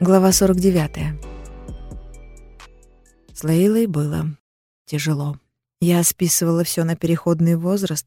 Глава 49. С Лейлой было тяжело. Я списывала все на переходный возраст,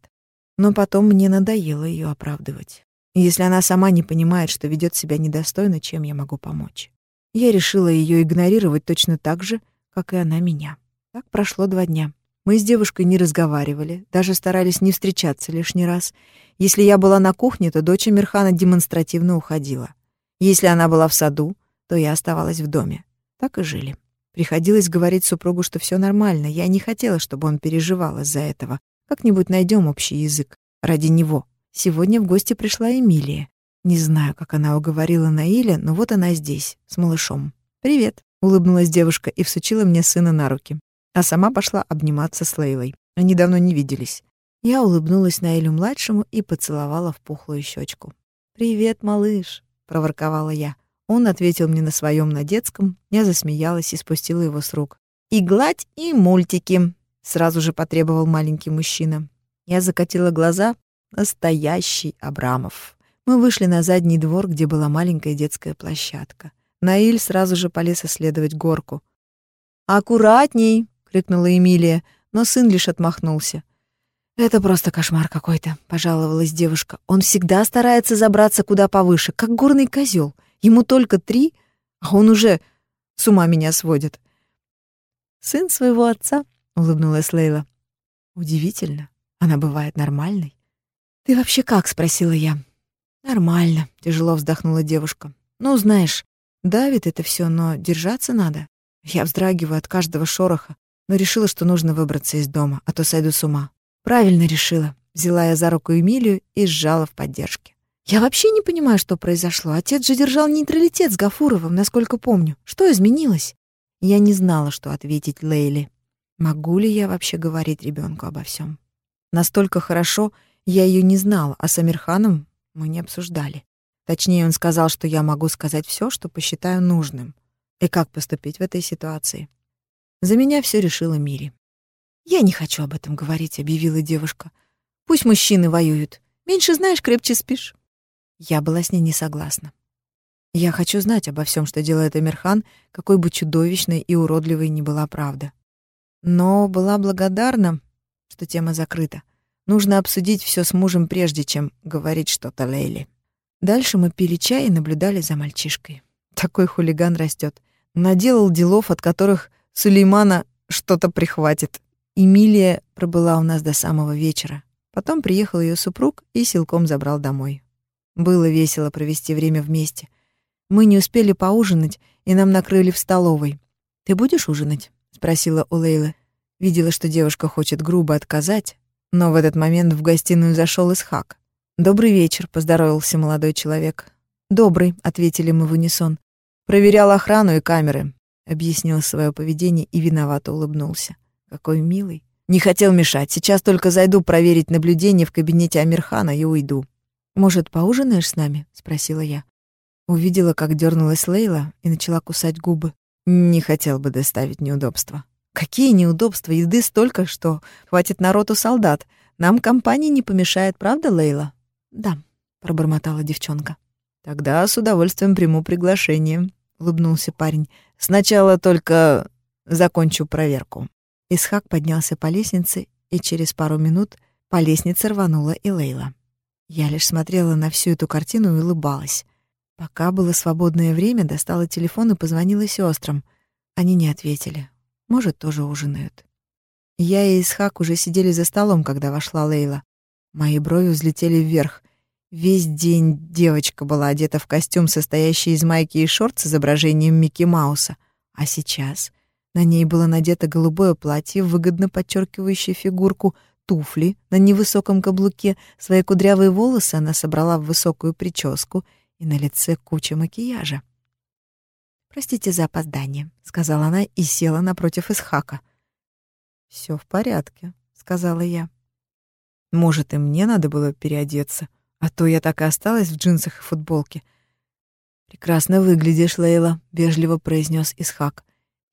но потом мне надоело ее оправдывать. Если она сама не понимает, что ведет себя недостойно, чем я могу помочь? Я решила ее игнорировать точно так же, как и она меня. Так прошло два дня. Мы с девушкой не разговаривали, даже старались не встречаться лишний раз. Если я была на кухне, то дочь Амирхана демонстративно уходила. Если она была в саду, то я оставалась в доме. Так и жили. Приходилось говорить супругу, что все нормально. Я не хотела, чтобы он переживал из-за этого. Как-нибудь найдем общий язык. Ради него. Сегодня в гости пришла Эмилия. Не знаю, как она уговорила Наиля, но вот она здесь, с малышом. «Привет», — улыбнулась девушка и всучила мне сына на руки. А сама пошла обниматься с Лейлой. Они давно не виделись. Я улыбнулась Наилю-младшему и поцеловала в пухлую щечку. «Привет, малыш», — проворковала я. Он ответил мне на своем на детском, я засмеялась и спустила его с рук. «И гладь, и мультики», — сразу же потребовал маленький мужчина. Я закатила глаза, Настоящий Абрамов. Мы вышли на задний двор, где была маленькая детская площадка. Наиль сразу же полез исследовать горку. «Аккуратней!» — крикнула Эмилия, но сын лишь отмахнулся. «Это просто кошмар какой-то», — пожаловалась девушка. «Он всегда старается забраться куда повыше, как горный козел. Ему только три, а он уже с ума меня сводит». «Сын своего отца», — улыбнулась Лейла. «Удивительно. Она бывает нормальной». «Ты вообще как?» — спросила я. «Нормально», — тяжело вздохнула девушка. «Ну, знаешь, давит это все, но держаться надо. Я вздрагиваю от каждого шороха, но решила, что нужно выбраться из дома, а то сойду с ума. Правильно решила. Взяла я за руку Эмилию и сжала в поддержке. Я вообще не понимаю, что произошло. Отец же держал нейтралитет с Гафуровым, насколько помню. Что изменилось? Я не знала, что ответить Лейле. Могу ли я вообще говорить ребенку обо всем? Настолько хорошо, я ее не знал, а с Амирханом мы не обсуждали. Точнее, он сказал, что я могу сказать все, что посчитаю нужным. И как поступить в этой ситуации. За меня все решила Мири. «Я не хочу об этом говорить», — объявила девушка. «Пусть мужчины воюют. Меньше знаешь, крепче спишь». Я была с ней не согласна. Я хочу знать обо всем, что делает Амирхан, какой бы чудовищной и уродливой ни была правда. Но была благодарна, что тема закрыта. Нужно обсудить все с мужем, прежде чем говорить что-то Лейли. Дальше мы пили чай и наблюдали за мальчишкой. Такой хулиган растет. Наделал делов, от которых Сулеймана что-то прихватит. Эмилия пробыла у нас до самого вечера. Потом приехал ее супруг и силком забрал домой. Было весело провести время вместе. Мы не успели поужинать, и нам накрыли в столовой. «Ты будешь ужинать?» — спросила у Лейлы. Видела, что девушка хочет грубо отказать, но в этот момент в гостиную зашел Исхак. «Добрый вечер», — поздоровался молодой человек. «Добрый», — ответили мы в унисон. «Проверял охрану и камеры», — объяснил свое поведение и виновато улыбнулся. «Какой милый». «Не хотел мешать. Сейчас только зайду проверить наблюдение в кабинете Амирхана и уйду». «Может, поужинаешь с нами?» — спросила я. Увидела, как дернулась Лейла и начала кусать губы. Не хотел бы доставить неудобства. Какие неудобства, еды столько, что хватит народу солдат. Нам компания не помешает, правда, Лейла? Да, пробормотала девчонка. Тогда с удовольствием приму приглашение, улыбнулся парень. Сначала только закончу проверку. Исхак поднялся по лестнице, и через пару минут по лестнице рванула и Лейла. Я лишь смотрела на всю эту картину и улыбалась. Пока было свободное время, достала телефон и позвонила сестрам. Они не ответили. Может, тоже ужинают. Я и Исхак уже сидели за столом, когда вошла Лейла. Мои брови взлетели вверх. Весь день девочка была одета в костюм, состоящий из майки и шорт с изображением Микки Мауса. А сейчас на ней было надето голубое платье, выгодно подчеркивающее фигурку, туфли на невысоком каблуке, свои кудрявые волосы она собрала в высокую прическу и на лице куча макияжа. «Простите за опоздание», — сказала она и села напротив Исхака. Все в порядке», — сказала я. «Может, и мне надо было переодеться, а то я так и осталась в джинсах и футболке». «Прекрасно выглядишь, Лейла», — вежливо произнес Исхак.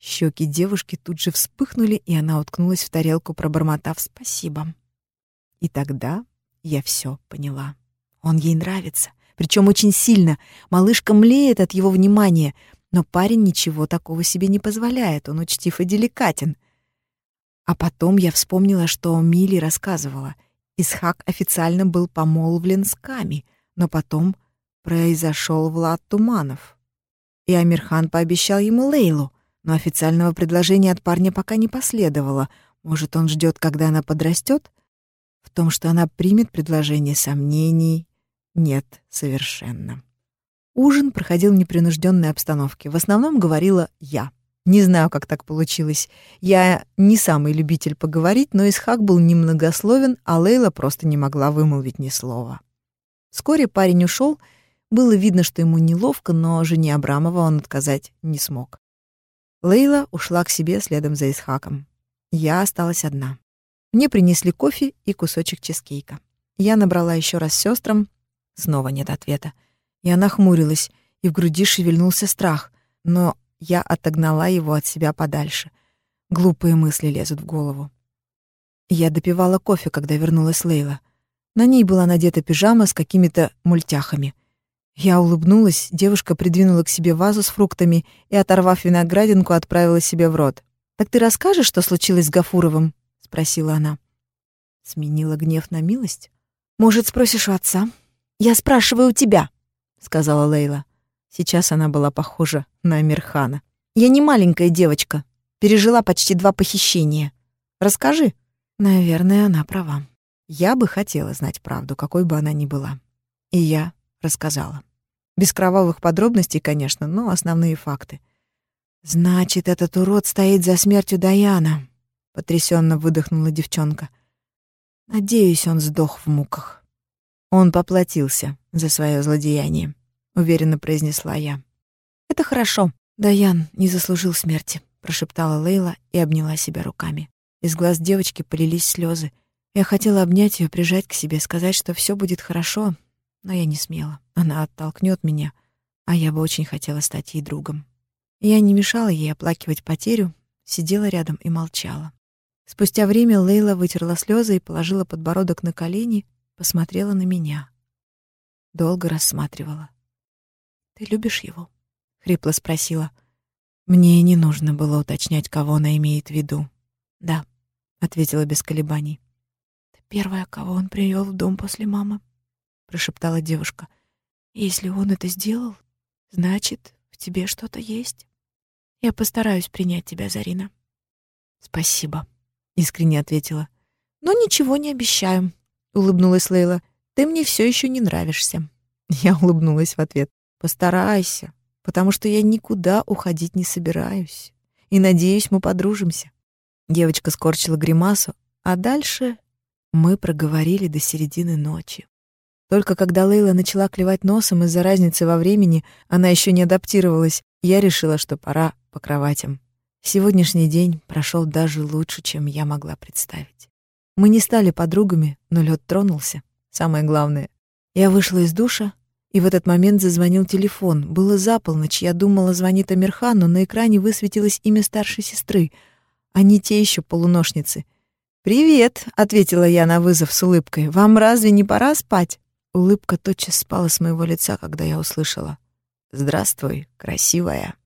Щеки девушки тут же вспыхнули, и она уткнулась в тарелку, пробормотав «спасибо». И тогда я все поняла. Он ей нравится, причем очень сильно. Малышка млеет от его внимания — Но парень ничего такого себе не позволяет, он учтив и деликатен. А потом я вспомнила, что Мили рассказывала. Исхак официально был помолвлен с Ками, но потом произошел Влад Туманов. И Амирхан пообещал ему Лейлу, но официального предложения от парня пока не последовало. Может, он ждет, когда она подрастет? В том, что она примет предложение, сомнений нет совершенно. Ужин проходил в непринужденной обстановке. В основном говорила я. Не знаю, как так получилось. Я не самый любитель поговорить, но Исхак был немногословен, а Лейла просто не могла вымолвить ни слова. Вскоре парень ушел. Было видно, что ему неловко, но жене Абрамова он отказать не смог. Лейла ушла к себе следом за Исхаком. Я осталась одна. Мне принесли кофе и кусочек чизкейка. Я набрала еще раз сестрам. Снова нет ответа. Я нахмурилась, и в груди шевельнулся страх, но я отогнала его от себя подальше. Глупые мысли лезут в голову. Я допивала кофе, когда вернулась Лейла. На ней была надета пижама с какими-то мультяхами. Я улыбнулась, девушка придвинула к себе вазу с фруктами и, оторвав виноградинку, отправила себе в рот. «Так ты расскажешь, что случилось с Гафуровым?» спросила она. Сменила гнев на милость. Может, спросишь у отца? Я спрашиваю у тебя, сказала Лейла. Сейчас она была похожа на Амирхана. Я не маленькая девочка, пережила почти два похищения. Расскажи. Наверное, она права. Я бы хотела знать правду, какой бы она ни была. И я рассказала. Без кровавых подробностей, конечно, но основные факты. Значит, этот урод стоит за смертью Даяна потрясенно выдохнула девчонка. Надеюсь, он сдох в муках. Он поплатился за свое злодеяние, уверенно произнесла я. Это хорошо. Даян не заслужил смерти, прошептала Лейла и обняла себя руками. Из глаз девочки полились слезы. Я хотела обнять ее, прижать к себе, сказать, что все будет хорошо, но я не смела. Она оттолкнет меня, а я бы очень хотела стать ей другом. Я не мешала ей оплакивать потерю, сидела рядом и молчала. Спустя время Лейла вытерла слезы и положила подбородок на колени, посмотрела на меня. Долго рассматривала. «Ты любишь его?» — хрипло спросила. Мне не нужно было уточнять, кого она имеет в виду. «Да», — ответила без колебаний. «Ты первая, кого он привел в дом после мамы», — прошептала девушка. «Если он это сделал, значит, в тебе что-то есть. Я постараюсь принять тебя, Зарина». «Спасибо», — искренне ответила. «Но ничего не обещаю», — улыбнулась Лейла. «Ты мне все еще не нравишься». Я улыбнулась в ответ. «Постарайся, потому что я никуда уходить не собираюсь. И надеюсь, мы подружимся». Девочка скорчила гримасу, а дальше мы проговорили до середины ночи. Только когда Лейла начала клевать носом из-за разницы во времени, она еще не адаптировалась, я решила, что пора по кроватям. Сегодняшний день прошел даже лучше, чем я могла представить. Мы не стали подругами, но лед тронулся. Самое главное. Я вышла из душа, и в этот момент зазвонил телефон. Было за полночь, я думала, звонит Амирхан, но на экране высветилось имя старшей сестры. Они те еще полуношницы. «Привет», — ответила я на вызов с улыбкой. «Вам разве не пора спать?» Улыбка тотчас спала с моего лица, когда я услышала. «Здравствуй, красивая».